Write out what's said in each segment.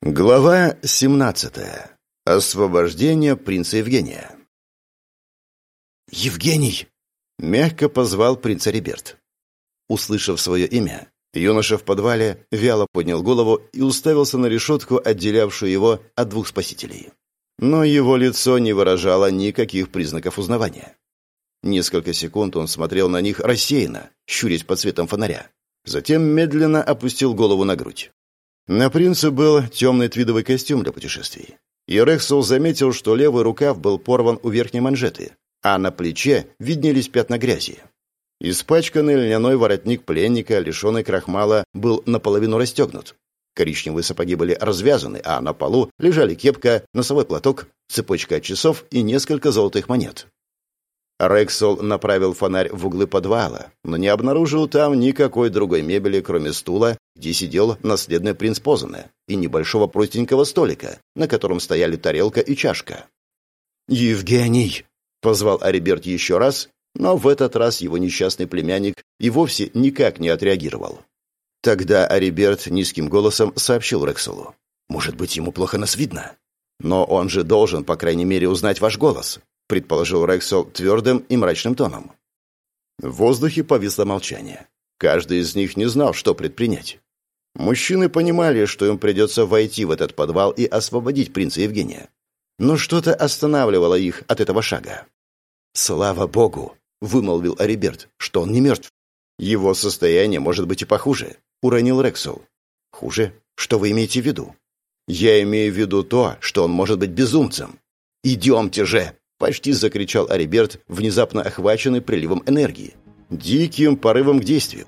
Глава 17. Освобождение принца Евгения. «Евгений!» — мягко позвал принца Риберт. Услышав свое имя, юноша в подвале вяло поднял голову и уставился на решетку, отделявшую его от двух спасителей. Но его лицо не выражало никаких признаков узнавания. Несколько секунд он смотрел на них рассеянно, щурясь под светом фонаря. Затем медленно опустил голову на грудь. На принце был темный твидовый костюм для путешествий. И Рексел заметил, что левый рукав был порван у верхней манжеты, а на плече виднелись пятна грязи. Испачканный льняной воротник пленника, лишенный крахмала, был наполовину расстегнут. Коричневые сапоги были развязаны, а на полу лежали кепка, носовой платок, цепочка часов и несколько золотых монет. Рексол направил фонарь в углы подвала, но не обнаружил там никакой другой мебели, кроме стула, где сидел наследный принц Позана, и небольшого простенького столика, на котором стояли тарелка и чашка. «Евгений!» — позвал Ариберт еще раз, но в этот раз его несчастный племянник и вовсе никак не отреагировал. Тогда Ариберт низким голосом сообщил Рексолу. «Может быть, ему плохо нас видно? Но он же должен, по крайней мере, узнать ваш голос предположил Рексел твердым и мрачным тоном. В воздухе повисло молчание. Каждый из них не знал, что предпринять. Мужчины понимали, что им придется войти в этот подвал и освободить принца Евгения. Но что-то останавливало их от этого шага. «Слава богу!» — вымолвил Ариберт, — что он не мертв. «Его состояние может быть и похуже», — уронил Рексел. «Хуже? Что вы имеете в виду?» «Я имею в виду то, что он может быть безумцем». «Идемте же!» Почти закричал Ариберт, внезапно охваченный приливом энергии. Диким порывом к действию.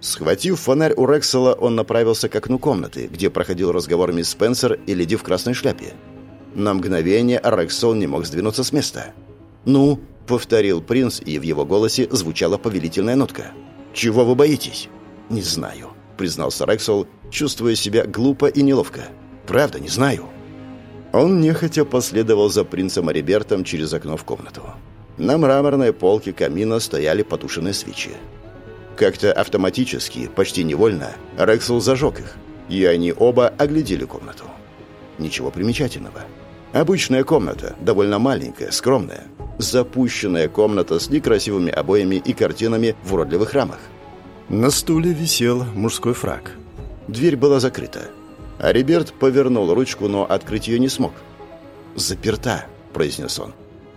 Схватив фонарь у Рексела, он направился к окну комнаты, где проходил разговор мисс Спенсер и леди в красной шляпе. На мгновение Рексел не мог сдвинуться с места. «Ну?» — повторил принц, и в его голосе звучала повелительная нотка. «Чего вы боитесь?» «Не знаю», — признался Рексел, чувствуя себя глупо и неловко. «Правда, не знаю». Он нехотя последовал за принцем Арибертом через окно в комнату. На мраморной полке камина стояли потушенные свечи. Как-то автоматически, почти невольно, Рексел зажег их, и они оба оглядели комнату. Ничего примечательного. Обычная комната, довольно маленькая, скромная. Запущенная комната с некрасивыми обоями и картинами в уродливых рамах. На стуле висел мужской фраг. Дверь была закрыта. А Риберт повернул ручку, но открыть ее не смог. «Заперта», — произнес он.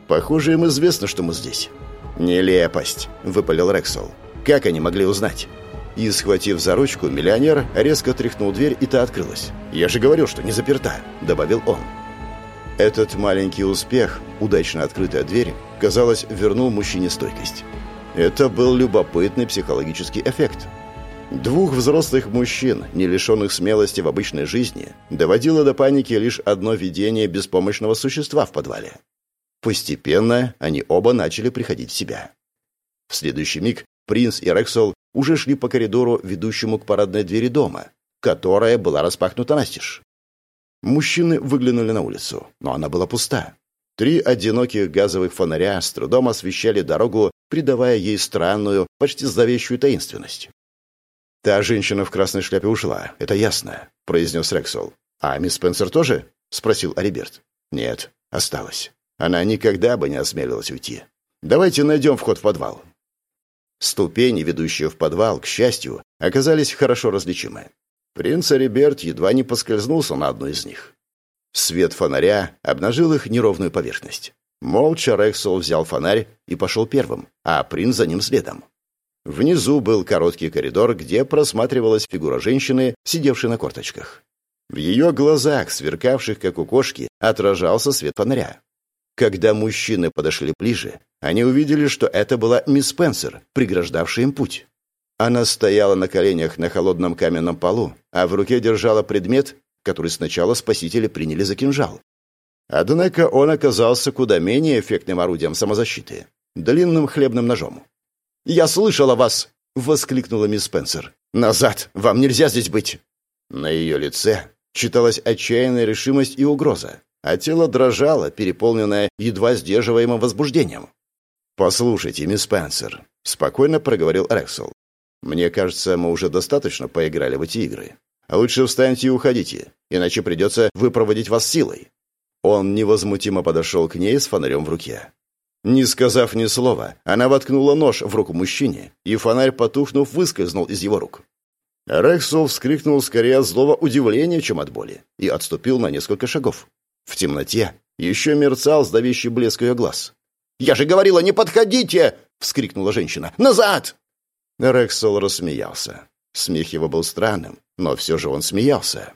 «Похоже, им известно, что мы здесь». «Нелепость», — выпалил Рексол. «Как они могли узнать?» И, схватив за ручку, миллионер резко тряхнул дверь, и та открылась. «Я же говорил, что не заперта», — добавил он. Этот маленький успех, удачно открытая дверь, казалось, вернул мужчине стойкость. Это был любопытный психологический эффект. Двух взрослых мужчин, не лишенных смелости в обычной жизни, доводило до паники лишь одно видение беспомощного существа в подвале. Постепенно они оба начали приходить в себя. В следующий миг принц и Рексол уже шли по коридору, ведущему к парадной двери дома, которая была распахнута настежь. Мужчины выглянули на улицу, но она была пуста. Три одиноких газовых фонаря с трудом освещали дорогу, придавая ей странную, почти зловещую таинственность. «Та женщина в красной шляпе ушла, это ясно», — произнес Рексол. «А мисс Спенсер тоже?» — спросил Ариберт. «Нет, осталась. Она никогда бы не осмелилась уйти. Давайте найдем вход в подвал». Ступени, ведущие в подвал, к счастью, оказались хорошо различимы. Принц Ариберт едва не поскользнулся на одну из них. Свет фонаря обнажил их неровную поверхность. Молча Рексол взял фонарь и пошел первым, а принц за ним следом. Внизу был короткий коридор, где просматривалась фигура женщины, сидевшей на корточках. В ее глазах, сверкавших как у кошки, отражался свет фонаря. Когда мужчины подошли ближе, они увидели, что это была мисс Спенсер, преграждавшая им путь. Она стояла на коленях на холодном каменном полу, а в руке держала предмет, который сначала спасители приняли за кинжал. Однако он оказался куда менее эффектным орудием самозащиты — длинным хлебным ножом. «Я слышала вас!» — воскликнула мисс Спенсер. «Назад! Вам нельзя здесь быть!» На ее лице читалась отчаянная решимость и угроза, а тело дрожало, переполненное едва сдерживаемым возбуждением. «Послушайте, мисс Спенсер», — спокойно проговорил Рексел. «Мне кажется, мы уже достаточно поиграли в эти игры. Лучше встаньте и уходите, иначе придется выпроводить вас силой». Он невозмутимо подошел к ней с фонарем в руке. Не сказав ни слова, она воткнула нож в руку мужчине, и фонарь, потухнув, выскользнул из его рук. Рексол вскрикнул скорее от злого удивления, чем от боли, и отступил на несколько шагов. В темноте еще мерцал сдавящий блеск ее глаз. «Я же говорила, не подходите!» — вскрикнула женщина. «Назад!» Рексол рассмеялся. Смех его был странным, но все же он смеялся.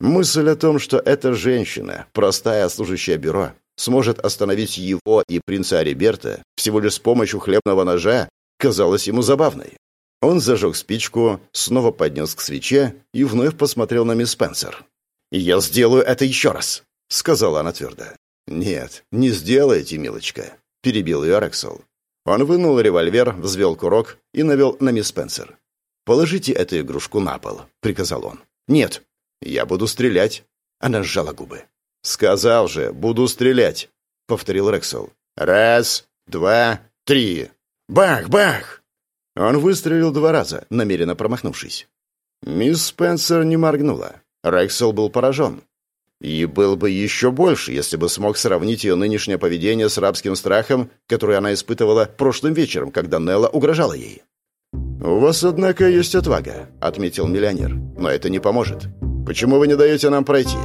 Мысль о том, что эта женщина, простая служащая бюро, сможет остановить его и принца Ариберта всего лишь с помощью хлебного ножа, казалась ему забавной. Он зажег спичку, снова поднес к свече и вновь посмотрел на мисс Спенсер. «Я сделаю это еще раз», — сказала она твердо. «Нет, не сделайте, милочка», — перебил ее Рексел. Он вынул револьвер, взвел курок и навел на мисс Спенсер. «Положите эту игрушку на пол», — приказал он. «Нет, я буду стрелять». Она сжала губы. «Сказал же, буду стрелять», — повторил Рексел. «Раз, два, три. Бах, бах!» Он выстрелил два раза, намеренно промахнувшись. Мисс Спенсер не моргнула. Рексел был поражен. И был бы еще больше, если бы смог сравнить ее нынешнее поведение с рабским страхом, который она испытывала прошлым вечером, когда Нелла угрожала ей. «У вас, однако, есть отвага», — отметил миллионер. «Но это не поможет. Почему вы не даете нам пройти?»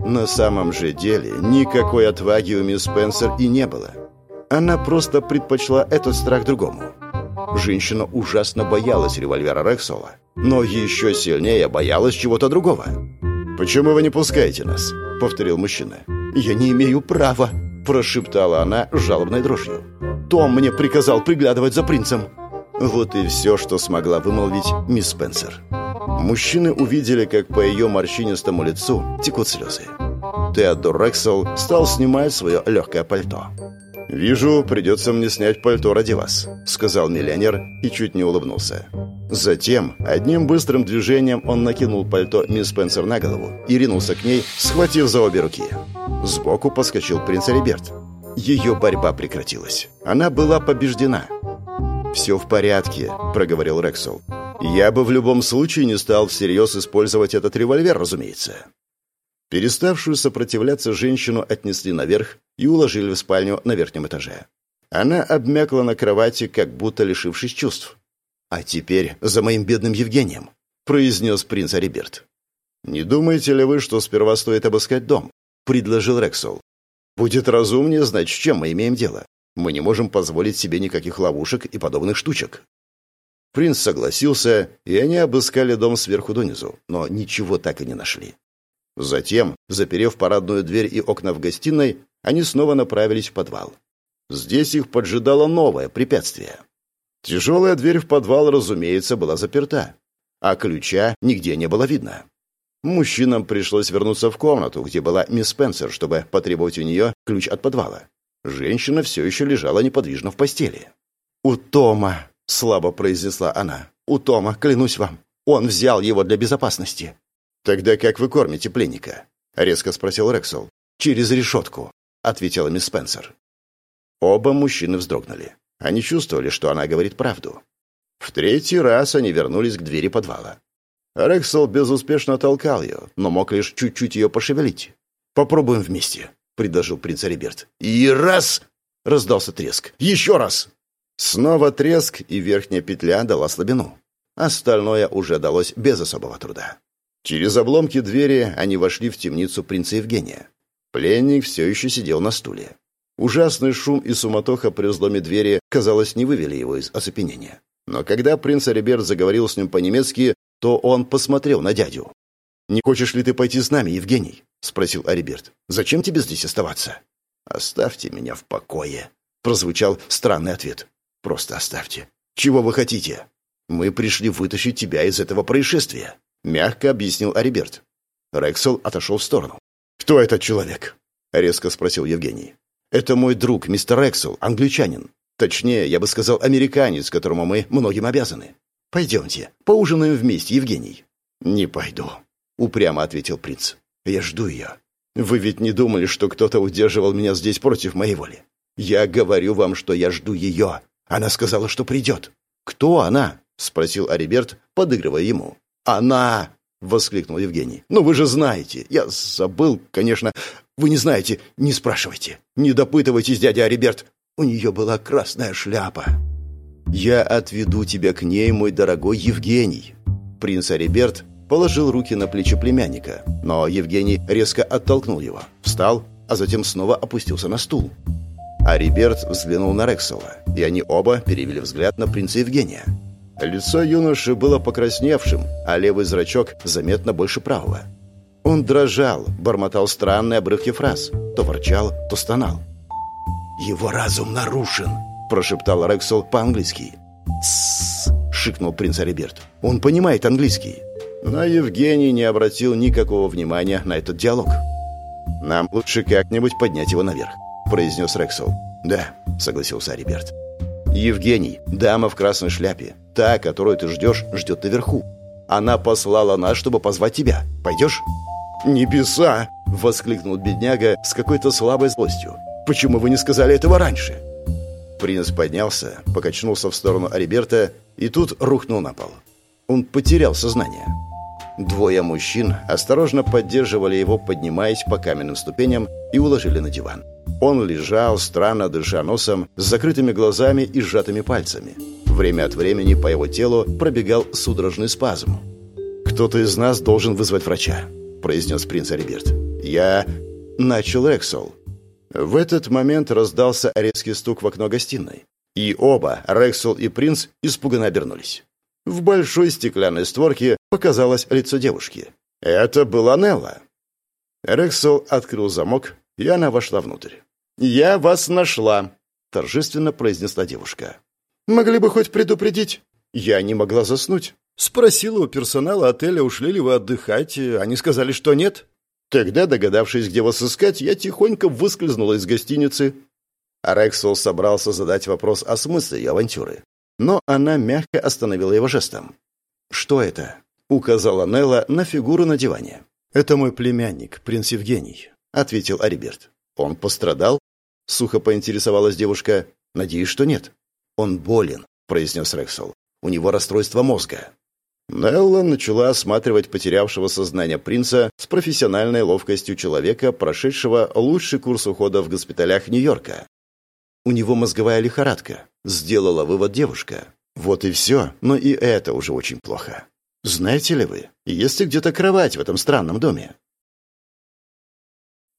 На самом же деле, никакой отваги у мисс Спенсер и не было. Она просто предпочла этот страх другому. Женщина ужасно боялась револьвера Рексола, но еще сильнее боялась чего-то другого. «Почему вы не пускаете нас?» — повторил мужчина. «Я не имею права», — прошептала она жалобной дрожью. «Том мне приказал приглядывать за принцем». Вот и все, что смогла вымолвить мисс Спенсер. Мужчины увидели, как по ее морщинистому лицу текут слезы. Теодор Рексел стал снимать свое легкое пальто. «Вижу, придется мне снять пальто ради вас», — сказал миллионер и чуть не улыбнулся. Затем, одним быстрым движением он накинул пальто мисс Спенсер на голову и ринулся к ней, схватив за обе руки. Сбоку подскочил принц Риберт. Ее борьба прекратилась. Она была побеждена. «Все в порядке», — проговорил Рексел. «Я бы в любом случае не стал всерьез использовать этот револьвер, разумеется. Переставшую сопротивляться женщину отнесли наверх и уложили в спальню на верхнем этаже. Она обмякла на кровати, как будто лишившись чувств. «А теперь за моим бедным Евгением», — произнес принц Ариберт. «Не думаете ли вы, что сперва стоит обыскать дом?» — предложил Рексол. «Будет разумнее знать, с чем мы имеем дело. Мы не можем позволить себе никаких ловушек и подобных штучек». Принц согласился, и они обыскали дом сверху донизу, но ничего так и не нашли. Затем, заперев парадную дверь и окна в гостиной, они снова направились в подвал. Здесь их поджидало новое препятствие. Тяжелая дверь в подвал, разумеется, была заперта, а ключа нигде не было видно. Мужчинам пришлось вернуться в комнату, где была мисс Спенсер, чтобы потребовать у нее ключ от подвала. Женщина все еще лежала неподвижно в постели. «У Тома», — слабо произнесла она, — «у Тома, клянусь вам, он взял его для безопасности. «Тогда как вы кормите пленника?» — резко спросил Рексел. «Через решетку», — ответила мисс Спенсер. Оба мужчины вздрогнули. Они чувствовали, что она говорит правду. В третий раз они вернулись к двери подвала. Рексел безуспешно толкал ее, но мог лишь чуть-чуть ее пошевелить. «Попробуем вместе», — предложил принц Риберт. «И раз!» — раздался треск. «Еще раз!» Снова треск, и верхняя петля дала слабину. Остальное уже далось без особого труда. Через обломки двери они вошли в темницу принца Евгения. Пленник все еще сидел на стуле. Ужасный шум и суматоха при взломе двери, казалось, не вывели его из оцепенения. Но когда принц Ариберт заговорил с ним по-немецки, то он посмотрел на дядю. «Не хочешь ли ты пойти с нами, Евгений?» — спросил Ариберт. «Зачем тебе здесь оставаться?» «Оставьте меня в покое», — прозвучал странный ответ. «Просто оставьте. Чего вы хотите?» «Мы пришли вытащить тебя из этого происшествия». — мягко объяснил Ариберт. Рексел отошел в сторону. «Кто этот человек?» — резко спросил Евгений. «Это мой друг, мистер Рексел, англичанин. Точнее, я бы сказал, американец, которому мы многим обязаны. Пойдемте, поужинаем вместе, Евгений». «Не пойду», — упрямо ответил принц. «Я жду ее. Вы ведь не думали, что кто-то удерживал меня здесь против моей воли? Я говорю вам, что я жду ее. Она сказала, что придет». «Кто она?» — спросил Ариберт, подыгрывая ему. «Она!» — воскликнул Евгений. «Ну вы же знаете. Я забыл, конечно. Вы не знаете, не спрашивайте. Не допытывайтесь, дядя Ариберт. У нее была красная шляпа». «Я отведу тебя к ней, мой дорогой Евгений». Принц Ариберт положил руки на плечи племянника, но Евгений резко оттолкнул его, встал, а затем снова опустился на стул. Ариберт взглянул на Рексела, и они оба перевели взгляд на принца Евгения. Лицо юноши было покрасневшим, а левый зрачок заметно больше правого. Он дрожал, бормотал странные обрывки фраз, то ворчал, то стонал. «Его разум нарушен», – прошептал Рексел по-английски. «Тссс», – шикнул принц Ариберт. «Он понимает английский». Но Евгений не обратил никакого внимания на этот диалог. «Нам лучше как-нибудь поднять его наверх», – произнес Рексел. «Да», – согласился Ариберт. «Евгений, дама в красной шляпе, та, которую ты ждешь, ждет наверху. Она послала нас, чтобы позвать тебя. Пойдешь?» «Небеса!» — воскликнул бедняга с какой-то слабой злостью. «Почему вы не сказали этого раньше?» Принц поднялся, покачнулся в сторону Ариберта и тут рухнул на пол. Он потерял сознание. Двое мужчин осторожно поддерживали его, поднимаясь по каменным ступеням и уложили на диван. Он лежал, странно дыша носом, с закрытыми глазами и сжатыми пальцами. Время от времени по его телу пробегал судорожный спазм. «Кто-то из нас должен вызвать врача», — произнес принц Ариберт. «Я...» — начал Рексол. В этот момент раздался резкий стук в окно гостиной. И оба, Рексол и принц, испуганно обернулись. В большой стеклянной створке показалось лицо девушки. Это была Нелла. Рексол открыл замок, и она вошла внутрь. «Я вас нашла», — торжественно произнесла девушка. «Могли бы хоть предупредить?» «Я не могла заснуть». Спросила у персонала отеля, ушли ли вы отдыхать. Они сказали, что нет. Тогда, догадавшись, где вас искать, я тихонько выскользнула из гостиницы. Рексол собрался задать вопрос о смысле ее авантюры. Но она мягко остановила его жестом. «Что это?» — указала Нелла на фигуру на диване. «Это мой племянник, принц Евгений», — ответил Ариберт. «Он пострадал?» — сухо поинтересовалась девушка. «Надеюсь, что нет». «Он болен», — произнес Рексел. «У него расстройство мозга». Нелла начала осматривать потерявшего сознание принца с профессиональной ловкостью человека, прошедшего лучший курс ухода в госпиталях Нью-Йорка. «У него мозговая лихорадка», — сделала вывод девушка. «Вот и все, но и это уже очень плохо. Знаете ли вы, есть ли где-то кровать в этом странном доме?